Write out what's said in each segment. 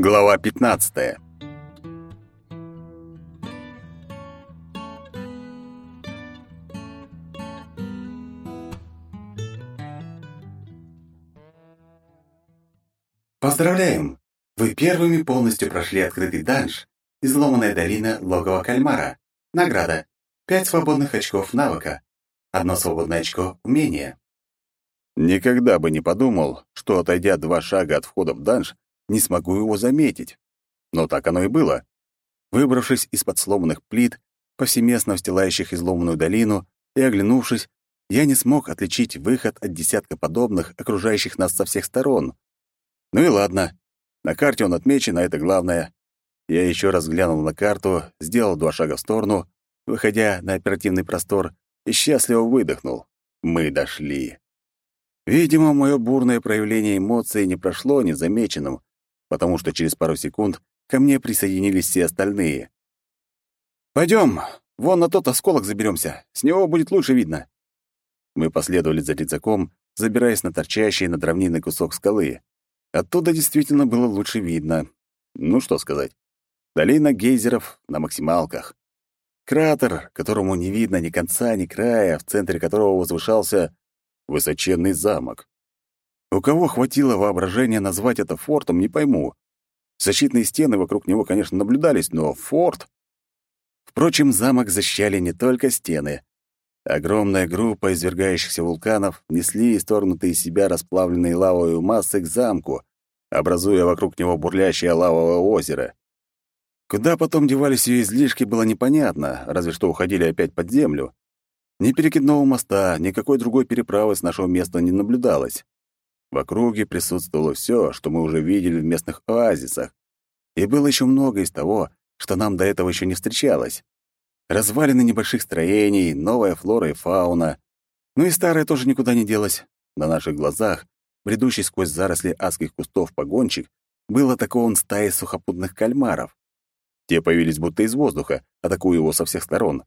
Глава 15. Поздравляем! Вы первыми полностью прошли открытый данж «Изломанная долина логово кальмара». Награда. Пять свободных очков навыка. Одно свободное очко умения. Никогда бы не подумал, что, отойдя два шага от входа в данж, не смогу его заметить. Но так оно и было. Выбравшись из-под сломанных плит, повсеместно встилающих изломанную долину, и оглянувшись, я не смог отличить выход от десятка подобных, окружающих нас со всех сторон. Ну и ладно. На карте он отмечен, а это главное. Я еще раз глянул на карту, сделал два шага в сторону, выходя на оперативный простор, и счастливо выдохнул. Мы дошли. Видимо, мое бурное проявление эмоций не прошло незамеченным, потому что через пару секунд ко мне присоединились все остальные. Пойдем, вон на тот осколок заберемся, с него будет лучше видно. Мы последовали за рюкзаком, забираясь на торчащий над равниной кусок скалы. Оттуда действительно было лучше видно. Ну, что сказать. Долина гейзеров на максималках. Кратер, которому не видно ни конца, ни края, в центре которого возвышался Высоченный замок. У кого хватило воображения назвать это фортом, не пойму. Защитные стены вокруг него, конечно, наблюдались, но форт... Впрочем, замок защищали не только стены. Огромная группа извергающихся вулканов несли исторгнутые из себя расплавленные лавовые массы к замку, образуя вокруг него бурлящее лавовое озеро. Куда потом девались ее излишки, было непонятно, разве что уходили опять под землю. Ни перекидного моста, никакой другой переправы с нашего места не наблюдалось. В округе присутствовало все, что мы уже видели в местных оазисах. И было еще много из того, что нам до этого еще не встречалось. Развалины небольших строений, новая флора и фауна. Ну и старая тоже никуда не делась. На наших глазах, бредущий сквозь заросли адских кустов погончик, был атакован стаей сухопутных кальмаров. Те появились будто из воздуха, атакуя его со всех сторон.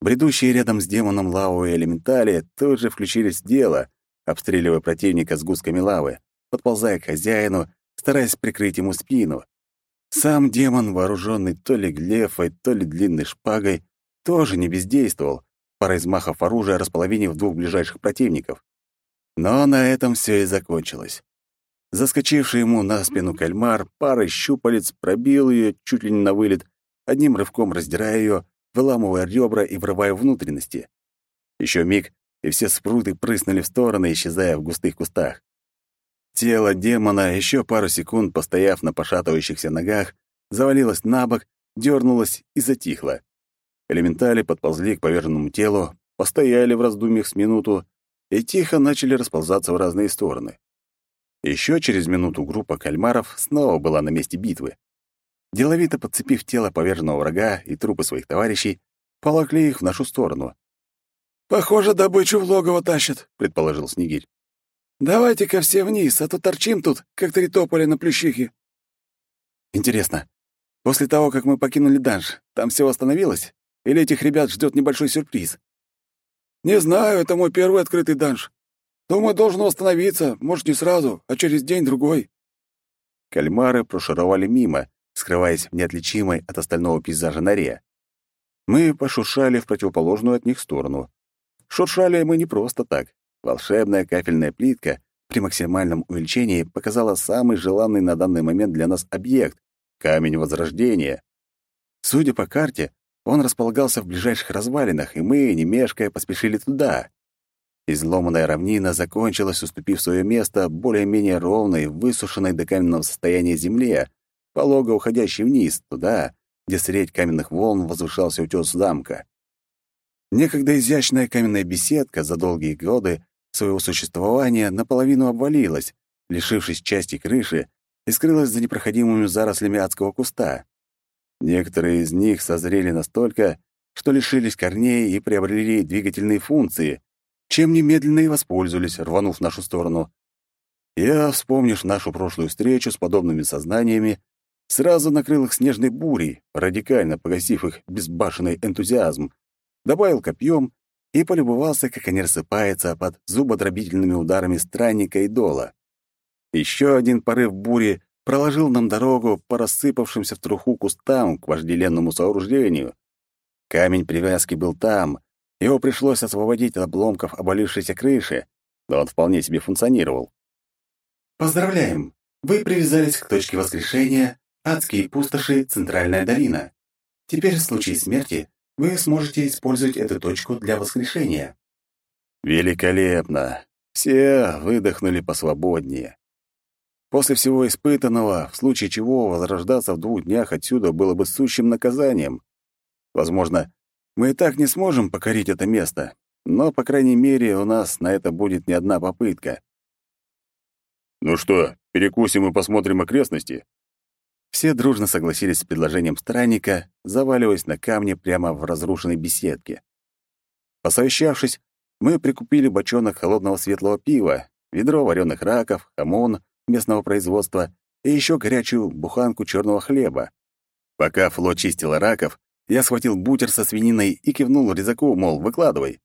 Бредущие рядом с демоном лавовые элементали тут же включились в дело, обстреливая противника с гусками лавы, подползая к хозяину, стараясь прикрыть ему спину. Сам демон, вооруженный то ли глефой, то ли длинной шпагой, тоже не бездействовал, парой взмахов оружия располовинив двух ближайших противников. Но на этом все и закончилось. Заскочивший ему на спину кальмар парой щупалец пробил ее чуть ли не на вылет, одним рывком раздирая ее, выламывая ребра и врывая внутренности. Еще миг, и все спруты прыснули в стороны, исчезая в густых кустах. Тело демона, еще пару секунд постояв на пошатывающихся ногах, завалилось на бок, дернулось и затихло. Элементали подползли к поверженному телу, постояли в раздумьях с минуту и тихо начали расползаться в разные стороны. Еще через минуту группа кальмаров снова была на месте битвы деловито подцепив тело поверженного врага и трупы своих товарищей, поволокли их в нашу сторону. «Похоже, добычу в логово тащат», — предположил Снегирь. «Давайте-ка все вниз, а то торчим тут, как три тополя на плющихе». «Интересно, после того, как мы покинули данж, там все восстановилось? Или этих ребят ждет небольшой сюрприз?» «Не знаю, это мой первый открытый данж. Думаю, должен восстановиться, может, не сразу, а через день-другой». Кальмары прошаровали мимо, скрываясь в неотличимой от остального пейзажа норе. Мы пошуршали в противоположную от них сторону. Шуршали мы не просто так. Волшебная кафельная плитка при максимальном увеличении показала самый желанный на данный момент для нас объект — камень Возрождения. Судя по карте, он располагался в ближайших развалинах, и мы, не мешкая, поспешили туда. Изломанная равнина закончилась, уступив свое место более-менее ровной, высушенной до каменного состояния земле, полого уходящий вниз, туда, где средь каменных волн возвышался утес замка. Некогда изящная каменная беседка за долгие годы своего существования наполовину обвалилась, лишившись части крыши, и скрылась за непроходимыми зарослями адского куста. Некоторые из них созрели настолько, что лишились корней и приобрели двигательные функции, чем немедленно и воспользовались, рванув в нашу сторону. Я, вспомнишь нашу прошлую встречу с подобными сознаниями, сразу накрыл их снежной бурей, радикально погасив их безбашенный энтузиазм, добавил копьем и полюбовался, как они рассыпаются под зубодробительными ударами странника и дола. Еще один порыв бури проложил нам дорогу по рассыпавшимся в труху кустам к вожделенному сооружению. Камень привязки был там, его пришлось освободить от обломков обвалившейся крыши, но он вполне себе функционировал. «Поздравляем! Вы привязались к точке воскрешения Адские пустоши Центральная долина. Теперь в случае смерти вы сможете использовать эту точку для воскрешения». Великолепно! Все выдохнули посвободнее. После всего испытанного, в случае чего возрождаться в двух днях отсюда было бы сущим наказанием. Возможно, мы и так не сможем покорить это место, но, по крайней мере, у нас на это будет не одна попытка. «Ну что, перекусим и посмотрим окрестности?» Все дружно согласились с предложением странника, заваливаясь на камне прямо в разрушенной беседке. Посовещавшись, мы прикупили бочонок холодного светлого пива, ведро вареных раков, хамон местного производства и еще горячую буханку черного хлеба. Пока Фло чистила раков, я схватил бутер со свининой и кивнул резаку, мол, выкладывай.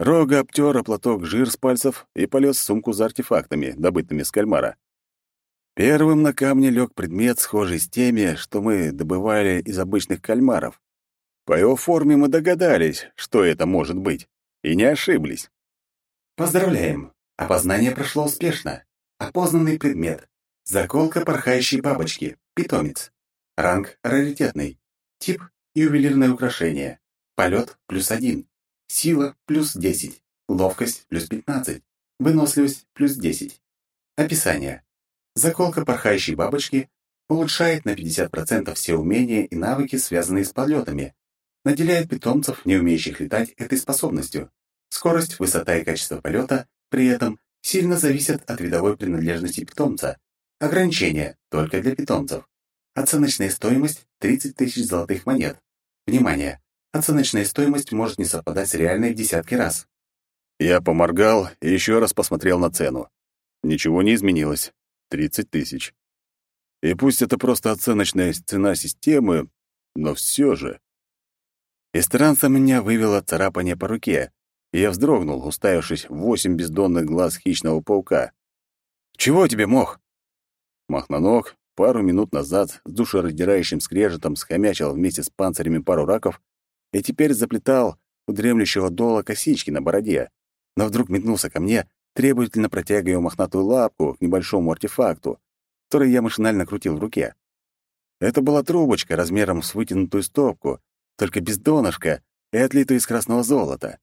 Рога обтер платок жир с пальцев и полез в сумку за артефактами, добытыми с кальмара. Первым на камне лег предмет, схожий с теми, что мы добывали из обычных кальмаров. По его форме мы догадались, что это может быть, и не ошиблись. Поздравляем! Опознание прошло успешно. Опознанный предмет. Заколка порхающей бабочки. Питомец. Ранг раритетный. Тип ювелирное украшение. Полет плюс один. Сила плюс десять. Ловкость плюс пятнадцать. Выносливость плюс десять. Описание. Заколка порхающей бабочки улучшает на 50% все умения и навыки, связанные с полетами. Наделяет питомцев, не умеющих летать, этой способностью. Скорость, высота и качество полета при этом сильно зависят от видовой принадлежности питомца. Ограничение только для питомцев. Оценочная стоимость – 30 тысяч золотых монет. Внимание! Оценочная стоимость может не совпадать с реальной в десятки раз. Я поморгал и еще раз посмотрел на цену. Ничего не изменилось. 30 тысяч. И пусть это просто оценочная цена системы, но все же. Из меня вывело царапание по руке, и я вздрогнул, уставившись в восемь бездонных глаз хищного паука. «Чего тебе, мох?» Махноног пару минут назад с душераздирающим скрежетом схомячил вместе с панцирями пару раков и теперь заплетал у дремлющего дола косички на бороде, но вдруг метнулся ко мне, требовательно протягивая мохнатую лапку к небольшому артефакту, который я машинально крутил в руке. Это была трубочка размером с вытянутую стопку, только без донышка и отлитую из красного золота.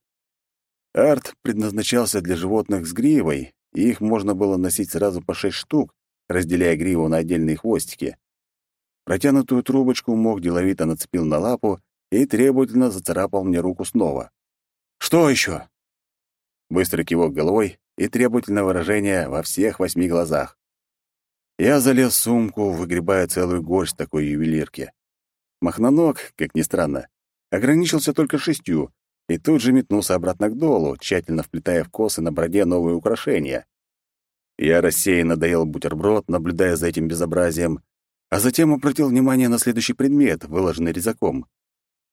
Арт предназначался для животных с гривой, и их можно было носить сразу по шесть штук, разделяя гриву на отдельные хвостики. Протянутую трубочку мог деловито нацепил на лапу и требовательно зацарапал мне руку снова. «Что еще?» Быстрый кивок головой и требовательное выражение во всех восьми глазах. Я залез в сумку, выгребая целую горсть такой ювелирки. Махноног, как ни странно, ограничился только шестью и тут же метнулся обратно к долу, тщательно вплетая в косы на бороде новые украшения. Я рассеянно доел бутерброд, наблюдая за этим безобразием, а затем обратил внимание на следующий предмет, выложенный резаком.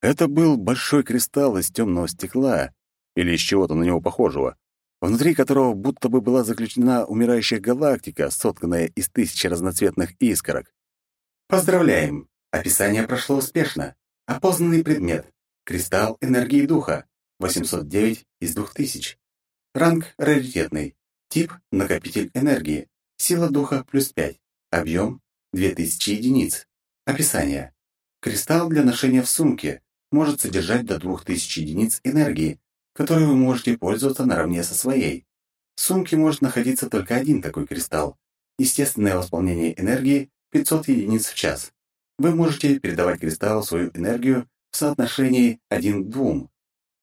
Это был большой кристалл из темного стекла или из чего-то на него похожего, внутри которого будто бы была заключена умирающая галактика, сотканная из тысячи разноцветных искорок. Поздравляем! Описание прошло успешно. Опознанный предмет. Кристалл энергии духа. 809 из 2000. Ранг раритетный. Тип – накопитель энергии. Сила духа плюс 5. Объем – 2000 единиц. Описание. Кристалл для ношения в сумке может содержать до 2000 единиц энергии, которой вы можете пользоваться наравне со своей. В сумке может находиться только один такой кристалл. Естественное восполнение энергии – 500 единиц в час. Вы можете передавать кристаллу свою энергию в соотношении 1 к 2.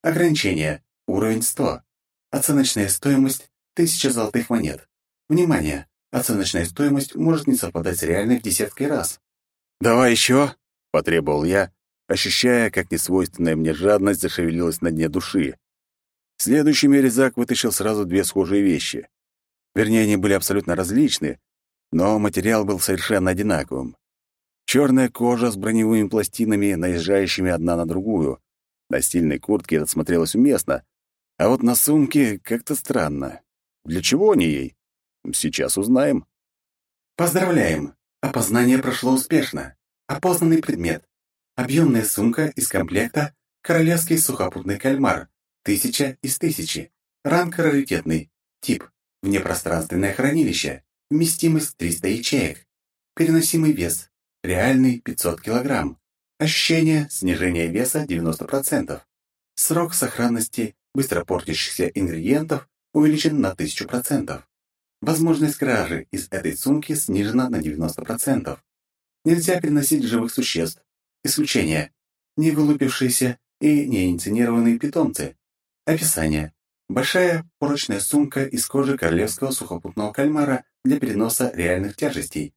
Ограничение. Уровень 100. Оценочная стоимость Тысяча золотых монет. Внимание! Оценочная стоимость может не совпадать с реальной в десятки раз. «Давай еще!» — потребовал я, ощущая, как несвойственная мне жадность зашевелилась на дне души. Следующими резак вытащил сразу две схожие вещи. Вернее, они были абсолютно различны, но материал был совершенно одинаковым. Черная кожа с броневыми пластинами, наезжающими одна на другую. На стильной куртке это смотрелось уместно, а вот на сумке как-то странно. Для чего они ей? Сейчас узнаем. Поздравляем! Опознание прошло успешно. Опознанный предмет. Объемная сумка из комплекта «Королевский сухопутный кальмар». Тысяча из тысячи. Ранг раритетный. Тип. Внепространственное хранилище. Вместимость 300 ячеек. Переносимый вес. Реальный 500 килограмм. Ощущение снижения веса 90%. Срок сохранности быстро портящихся ингредиентов увеличен на 1000%. Возможность кражи из этой сумки снижена на 90%. Нельзя переносить живых существ. Исключение. Не вылупившиеся и неинициированные питомцы. Описание. Большая порочная сумка из кожи королевского сухопутного кальмара для переноса реальных тяжестей.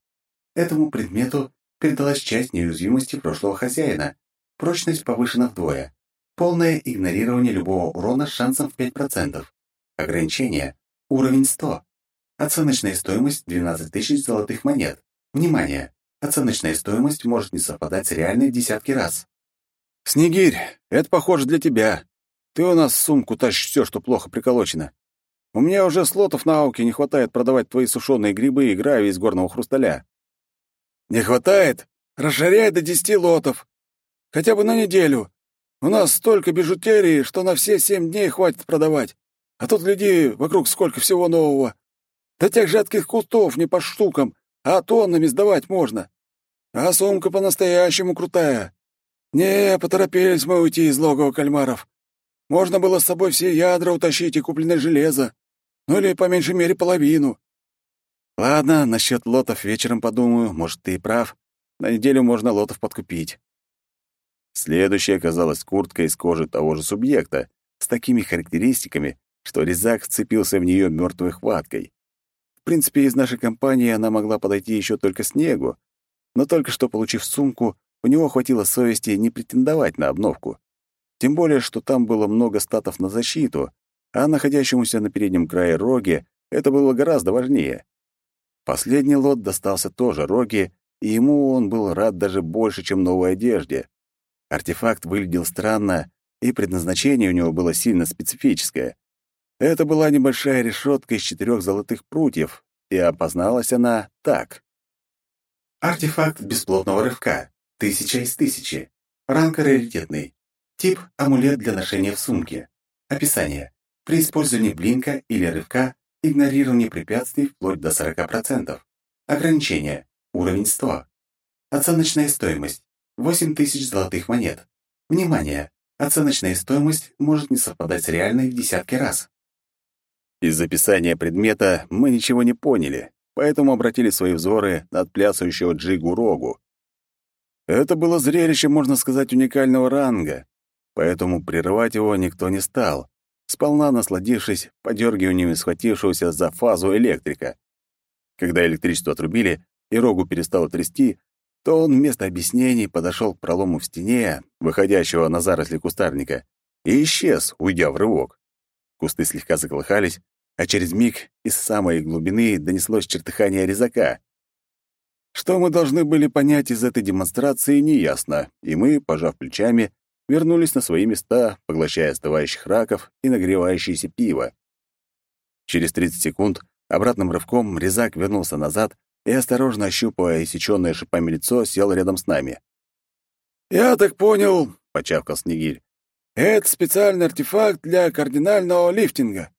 Этому предмету передалась часть неуязвимости прошлого хозяина. Прочность повышена вдвое. Полное игнорирование любого урона с шансом в 5%. Ограничение. Уровень 100. Оценочная стоимость 12 тысяч золотых монет. Внимание! Оценочная стоимость может не совпадать с реальной десятки раз. «Снегирь, это похоже для тебя. Ты у нас сумку тащишь все, что плохо приколочено. У меня уже слотов на ауке не хватает продавать твои сушеные грибы и гравий из горного хрусталя». «Не хватает? Расширяй до десяти лотов. Хотя бы на неделю. У нас столько бижутерии, что на все семь дней хватит продавать. А тут людей вокруг сколько всего нового. Да тех жадких кустов не по штукам, а тоннами сдавать можно. А сумка по-настоящему крутая. Не, поторопились мы уйти из логова кальмаров. Можно было с собой все ядра утащить и купленное железо. Ну или, по меньшей мере, половину. Ладно, насчет лотов вечером подумаю, может, ты и прав. На неделю можно лотов подкупить. Следующей оказалась куртка из кожи того же субъекта, с такими характеристиками, что резак вцепился в нее мертвой хваткой. В принципе, из нашей компании она могла подойти еще только снегу, но только что получив сумку, у него хватило совести не претендовать на обновку. Тем более, что там было много статов на защиту, а находящемуся на переднем крае роге это было гораздо важнее. Последний лот достался тоже роге, и ему он был рад даже больше, чем новой одежде. Артефакт выглядел странно, и предназначение у него было сильно специфическое. Это была небольшая решетка из четырех золотых прутьев, и опозналась она так. Артефакт бесплотного рывка. Тысяча из тысячи. Ранг раритетный. Тип – амулет для ношения в сумке. Описание. При использовании блинка или рывка игнорирование препятствий вплоть до 40%. Ограничение. Уровень 100. Оценочная стоимость. 8000 золотых монет. Внимание! Оценочная стоимость может не совпадать с реальной в десятки раз. Из описания предмета мы ничего не поняли, поэтому обратили свои взоры на отплясывающего Джигу Рогу. Это было зрелище, можно сказать, уникального ранга, поэтому прерывать его никто не стал, сполна насладившись подергиваниями схватившегося за фазу электрика. Когда электричество отрубили и Рогу перестало трясти, то он вместо объяснений подошел к пролому в стене, выходящего на заросли кустарника, и исчез, уйдя в рывок. Кусты слегка заколыхались, а через миг из самой глубины донеслось чертыхание резака. Что мы должны были понять из этой демонстрации, неясно, и мы, пожав плечами, вернулись на свои места, поглощая остывающих раков и нагревающееся пиво. Через 30 секунд обратным рывком резак вернулся назад и, осторожно ощупывая иссечённое шипами лицо, сел рядом с нами. «Я так понял», — почавкал Снегирь, — «это специальный артефакт для кардинального лифтинга.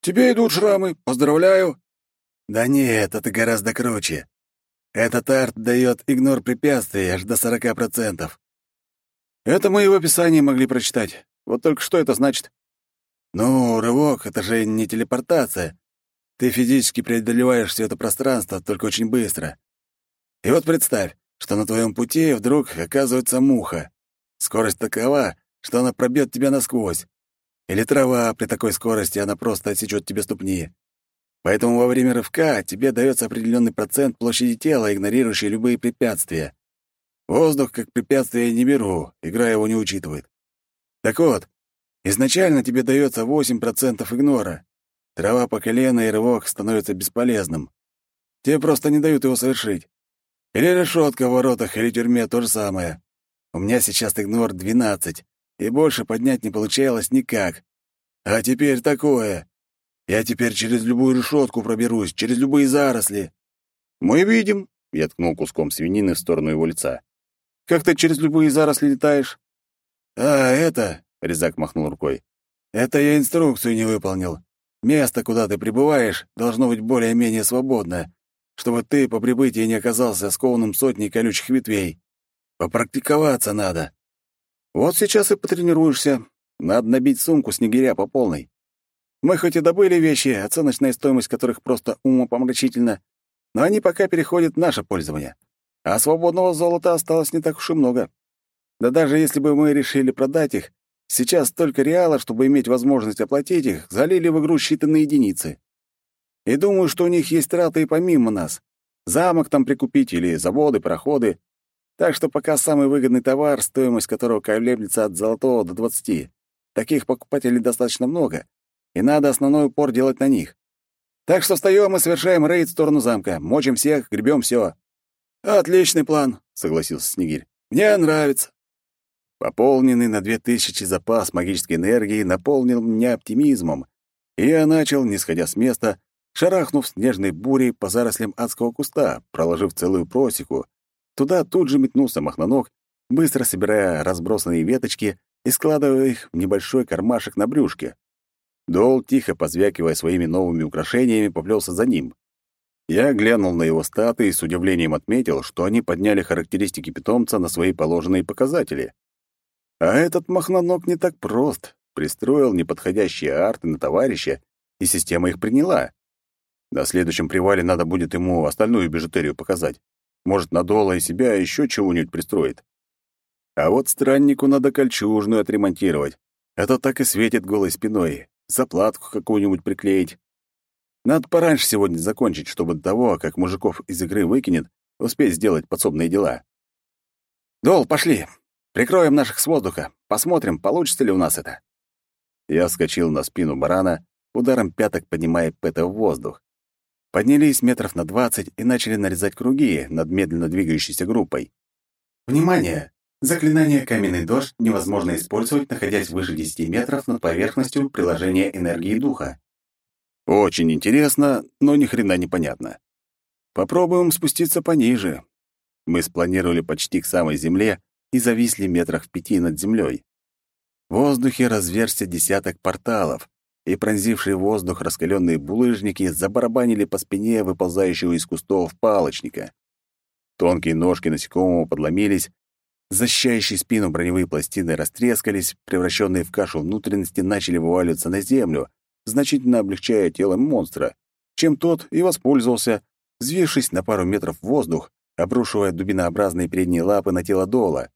Тебе идут шрамы, поздравляю». «Да нет, это гораздо круче. Этот арт дает игнор препятствий аж до сорока процентов». «Это мы и в описании могли прочитать. Вот только что это значит?» «Ну, рывок — это же не телепортация. Ты физически преодолеваешь все это пространство, только очень быстро. И вот представь, что на твоем пути вдруг оказывается муха. Скорость такова, что она пробьет тебя насквозь. Или трава, при такой скорости она просто отсечет тебе ступни. Поэтому во время рывка тебе дается определенный процент площади тела, игнорирующий любые препятствия. Воздух как препятствие не беру, игра его не учитывает. Так вот, изначально тебе дается 8% игнора. Трава по колено и рывок становится бесполезным. Тебе просто не дают его совершить. Или решетка в воротах, или тюрьме то же самое. У меня сейчас игнор 12, и больше поднять не получалось никак. А теперь такое. Я теперь через любую решетку проберусь, через любые заросли. Мы видим, Я ткнул куском свинины в сторону его лица. «Как ты через любые заросли летаешь?» «А, это...» — Резак махнул рукой. «Это я инструкцию не выполнил. Место, куда ты прибываешь, должно быть более-менее свободное, чтобы ты по прибытии не оказался скованным сотней колючих ветвей. Попрактиковаться надо». «Вот сейчас и потренируешься. Надо набить сумку снегиря по полной. Мы хоть и добыли вещи, оценочная стоимость которых просто умопомрачительна, но они пока переходят в наше пользование. А свободного золота осталось не так уж и много. Да даже если бы мы решили продать их, сейчас столько реалов, чтобы иметь возможность оплатить их, залили в игру считанные единицы. И думаю, что у них есть траты и помимо нас. Замок там прикупить или заводы, проходы. Так что пока самый выгодный товар, стоимость которого колеблется от золотого до двадцати. Таких покупателей достаточно много, и надо основной упор делать на них. Так что встаем и совершаем рейд в сторону замка. Мочим всех, гребем все. «Отличный план», — согласился Снегирь. «Мне нравится». Пополненный на две тысячи запас магической энергии наполнил меня оптимизмом, и я начал, не сходя с места, шарахнув снежной бурей по зарослям адского куста, проложив целую просеку. Туда тут же метнулся махноног, быстро собирая разбросанные веточки и складывая их в небольшой кармашек на брюшке. Дол, тихо позвякивая своими новыми украшениями, поплелся за ним. Я глянул на его статы и с удивлением отметил, что они подняли характеристики питомца на свои положенные показатели. А этот махноног не так прост. Пристроил неподходящие арты на товарища, и система их приняла. На следующем привале надо будет ему остальную бижутерию показать. Может, на Дола и себя еще чего-нибудь пристроит. А вот страннику надо кольчужную отремонтировать. Это так и светит голой спиной, заплатку какую-нибудь приклеить. Надо пораньше сегодня закончить, чтобы до того, как мужиков из игры выкинет, успеть сделать подсобные дела. «Дол, пошли! Прикроем наших с воздуха. Посмотрим, получится ли у нас это». Я вскочил на спину барана, ударом пяток поднимая Пэта в воздух. Поднялись метров на двадцать и начали нарезать круги над медленно двигающейся группой. Внимание! Заклинание «Каменный дождь» невозможно использовать, находясь выше 10 метров над поверхностью приложения энергии духа. Очень интересно, но ни хрена не понятно. Попробуем спуститься пониже. Мы спланировали почти к самой земле и зависли метрах в пяти над землей. В воздухе разверзся десяток порталов, и пронзившие воздух раскаленные булыжники забарабанили по спине выползающего из кустов палочника. Тонкие ножки насекомого подломились, Защищающие спину броневые пластины растрескались, превращенные в кашу внутренности начали вываливаться на землю, значительно облегчая тело монстра, чем тот и воспользовался, взвившись на пару метров в воздух, обрушивая дубинообразные передние лапы на тело Дола.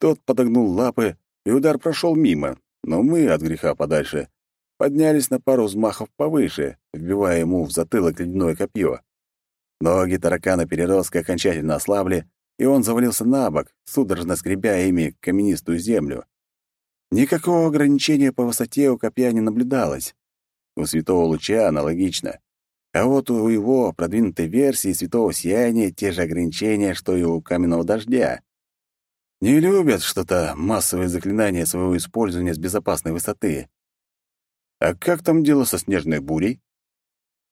Тот подогнул лапы, и удар прошел мимо, но мы, от греха подальше, поднялись на пару взмахов повыше, вбивая ему в затылок ледяное копье. Ноги таракана-переростка окончательно ослабли, и он завалился на бок, судорожно скребя ими каменистую землю. Никакого ограничения по высоте у копья не наблюдалось. У святого луча аналогично. А вот у его продвинутой версии святого сияния те же ограничения, что и у каменного дождя. Не любят что-то массовые заклинания своего использования с безопасной высоты. А как там дело со снежной бурей?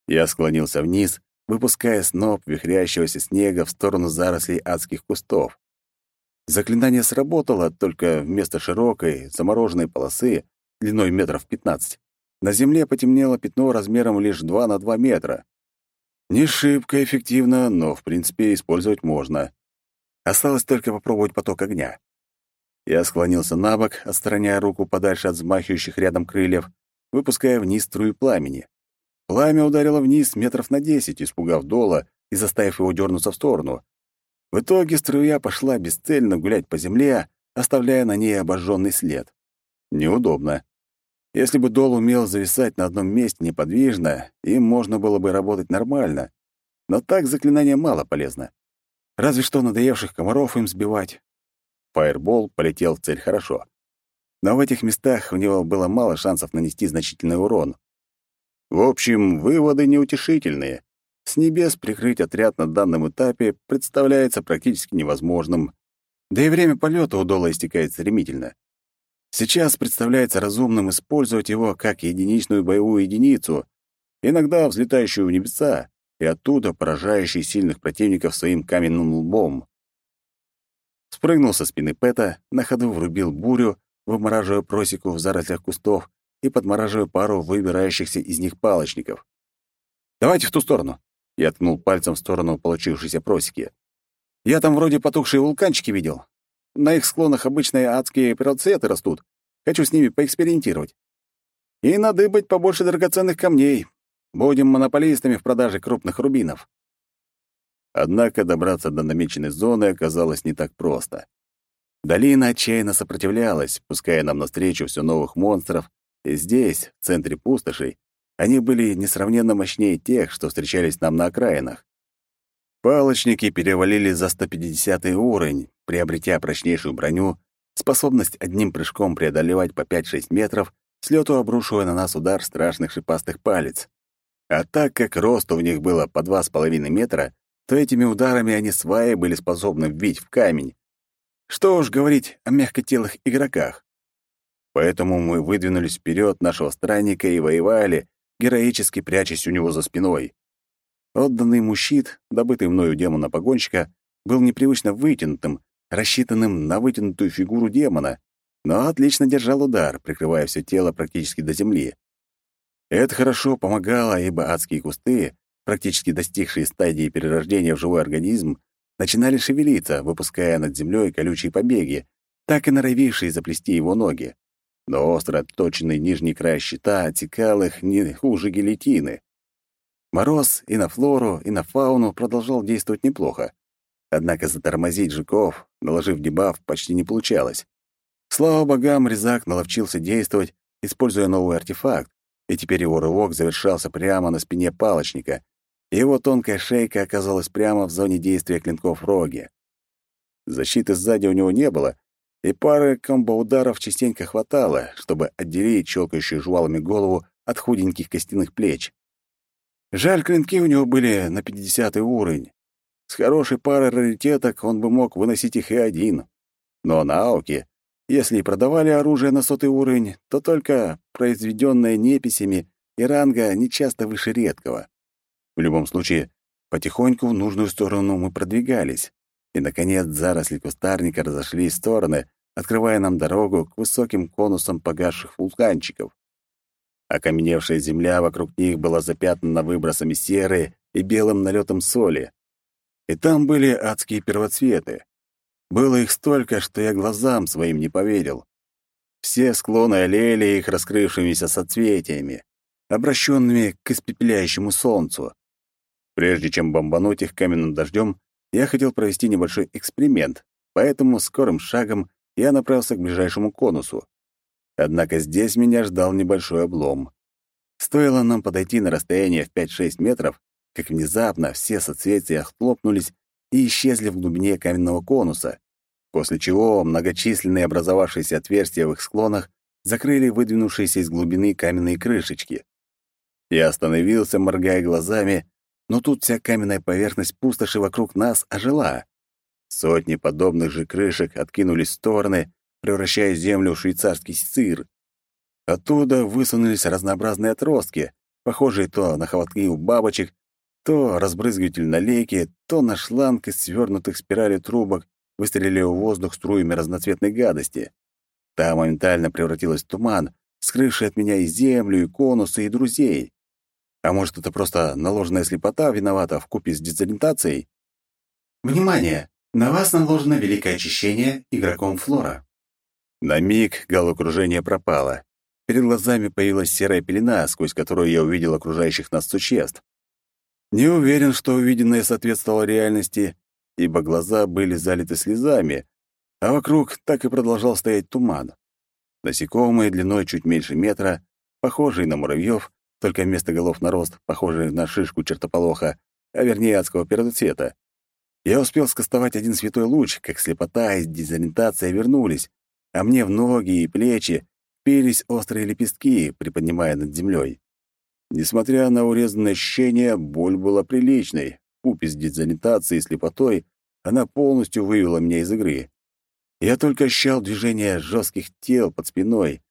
Я склонился вниз выпуская сноп вихрящегося снега в сторону зарослей адских кустов. Заклинание сработало, только вместо широкой, замороженной полосы длиной метров пятнадцать на земле потемнело пятно размером лишь два на два метра. Не шибко эффективно, но, в принципе, использовать можно. Осталось только попробовать поток огня. Я склонился на бок, отстраняя руку подальше от взмахивающих рядом крыльев, выпуская вниз струю пламени. Пламя ударило вниз метров на десять, испугав Дола и заставив его дернуться в сторону. В итоге струя пошла бесцельно гулять по земле, оставляя на ней обожженный след. Неудобно. Если бы Дол умел зависать на одном месте неподвижно, им можно было бы работать нормально. Но так заклинание мало полезно. Разве что надоевших комаров им сбивать. Фаербол полетел в цель хорошо. Но в этих местах у него было мало шансов нанести значительный урон. В общем, выводы неутешительные. С небес прикрыть отряд на данном этапе представляется практически невозможным. Да и время полета у Дола истекает стремительно. Сейчас представляется разумным использовать его как единичную боевую единицу, иногда взлетающую в небеса, и оттуда поражающий сильных противников своим каменным лбом. Спрыгнул со спины Пэта, на ходу врубил бурю, вымораживая просеку в зарослях кустов и подмораживая пару выбирающихся из них палочников. «Давайте в ту сторону!» Я ткнул пальцем в сторону получившейся просеки. «Я там вроде потухшие вулканчики видел. На их склонах обычные адские пироцветы растут. Хочу с ними поэкспериментировать. И надыбать побольше драгоценных камней. Будем монополистами в продаже крупных рубинов». Однако добраться до намеченной зоны оказалось не так просто. Долина отчаянно сопротивлялась, пуская нам навстречу все новых монстров, и здесь, в центре пустошей, они были несравненно мощнее тех, что встречались нам на окраинах. Палочники перевалили за 150 уровень, приобретя прочнейшую броню, способность одним прыжком преодолевать по 5-6 метров, с лету обрушивая на нас удар страшных шипастых палец. А так как рост у них было по 2,5 метра, то этими ударами они сваи были способны вбить в камень. Что уж говорить о мягкотелых игроках. Поэтому мы выдвинулись вперед нашего странника и воевали, героически прячась у него за спиной. Отданный ему щит, добытый мною демона-погонщика, был непривычно вытянутым, рассчитанным на вытянутую фигуру демона, но отлично держал удар, прикрывая все тело практически до земли. Это хорошо помогало, ибо адские кусты, практически достигшие стадии перерождения в живой организм, начинали шевелиться, выпуская над землей колючие побеги, так и норовившие заплести его ноги но остро отточенный нижний край щита отекал их не хуже гильотины. Мороз и на флору, и на фауну продолжал действовать неплохо. Однако затормозить жуков, наложив дебаф, почти не получалось. Слава богам, Резак наловчился действовать, используя новый артефакт, и теперь его рывок завершался прямо на спине палочника, и его тонкая шейка оказалась прямо в зоне действия клинков роги. Защиты сзади у него не было, и пары комбо-ударов частенько хватало, чтобы отделить щелкающую жвалами голову от худеньких костяных плеч. Жаль, клинки у него были на 50 уровень. С хорошей парой раритеток он бы мог выносить их и один. Но на Ауке, если и продавали оружие на сотый уровень, то только произведенное неписями и ранга нечасто выше редкого. В любом случае, потихоньку в нужную сторону мы продвигались. И, наконец, заросли кустарника разошлись в стороны, открывая нам дорогу к высоким конусам погасших вулканчиков. Окаменевшая земля вокруг них была запятнана выбросами серы и белым налетом соли. И там были адские первоцветы. Было их столько, что я глазам своим не поверил. Все склоны олели их раскрывшимися соцветиями, обращенными к испепеляющему солнцу. Прежде чем бомбануть их каменным дождем, я хотел провести небольшой эксперимент, поэтому скорым шагом я направился к ближайшему конусу. Однако здесь меня ждал небольшой облом. Стоило нам подойти на расстояние в 5-6 метров, как внезапно все соцветия хлопнулись и исчезли в глубине каменного конуса, после чего многочисленные образовавшиеся отверстия в их склонах закрыли выдвинувшиеся из глубины каменные крышечки. Я остановился, моргая глазами, но тут вся каменная поверхность пустоши вокруг нас ожила. Сотни подобных же крышек откинулись в стороны, превращая землю в швейцарский сыр. Оттуда высунулись разнообразные отростки, похожие то на холодки у бабочек, то разбрызгиватель на лейке, то на шланг из свернутых спирали трубок выстрелили в воздух струями разноцветной гадости. Та моментально превратилась в туман, скрывший от меня и землю, и конусы, и друзей. А может, это просто наложенная слепота виновата в купе с дезориентацией? Внимание! На вас наложено великое очищение игроком Флора. На миг головокружение пропало. Перед глазами появилась серая пелена, сквозь которую я увидел окружающих нас существ. Не уверен, что увиденное соответствовало реальности, ибо глаза были залиты слезами, а вокруг так и продолжал стоять туман. Насекомые длиной чуть меньше метра, похожие на муравьев, только вместо голов нарост, похожий на шишку чертополоха, а вернее адского первоцвета. Я успел скостовать один святой луч, как слепота и дезориентация вернулись, а мне в ноги и плечи впились острые лепестки, приподнимая над землей. Несмотря на урезанное ощущение, боль была приличной. Купе с дезориентацией и слепотой она полностью вывела меня из игры. Я только ощущал движение жестких тел под спиной.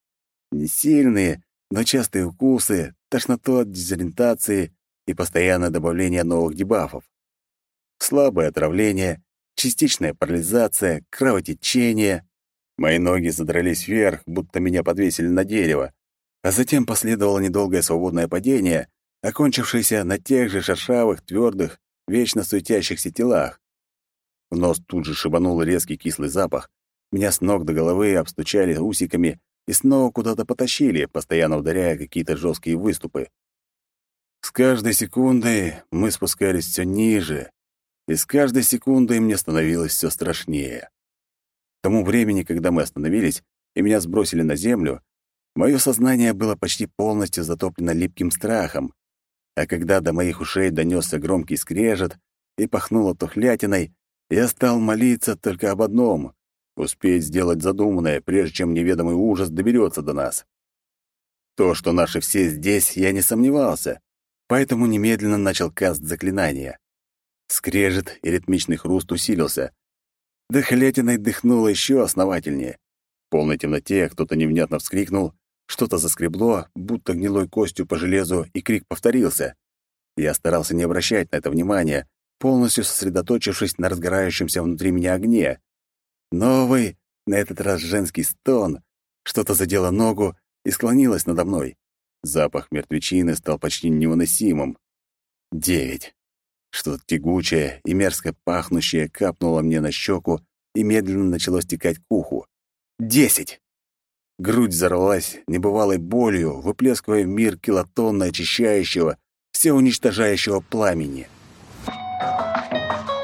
Не сильные, но частые укусы, тошноту от дезориентации и постоянное добавление новых дебафов. Слабое отравление, частичная парализация, кровотечение. Мои ноги задрались вверх, будто меня подвесили на дерево, а затем последовало недолгое свободное падение, окончившееся на тех же шершавых, твердых, вечно суетящихся телах. В нос тут же шибанул резкий кислый запах, меня с ног до головы обстучали усиками и снова куда-то потащили, постоянно ударяя какие-то жесткие выступы. С каждой секундой мы спускались все ниже, и с каждой секундой мне становилось все страшнее. Тому времени, когда мы остановились и меня сбросили на землю, мое сознание было почти полностью затоплено липким страхом, а когда до моих ушей донесся громкий скрежет и пахнуло тухлятиной, я стал молиться только об одном — успеть сделать задуманное, прежде чем неведомый ужас доберется до нас. То, что наши все здесь, я не сомневался, поэтому немедленно начал каст заклинания. Скрежет и ритмичный хруст усилился. Дохлятиной дыхнуло еще основательнее. В полной темноте кто-то невнятно вскрикнул, что-то заскребло, будто гнилой костью по железу, и крик повторился. Я старался не обращать на это внимания, полностью сосредоточившись на разгорающемся внутри меня огне. Новый, на этот раз женский стон, что-то задело ногу и склонилось надо мной. Запах мертвечины стал почти невыносимым. Девять. Что-то тягучее и мерзко пахнущее капнуло мне на щеку и медленно начало стекать к уху. Десять! Грудь взорвалась небывалой болью, выплескивая в мир килотонны очищающего, всеуничтожающего пламени. Thank.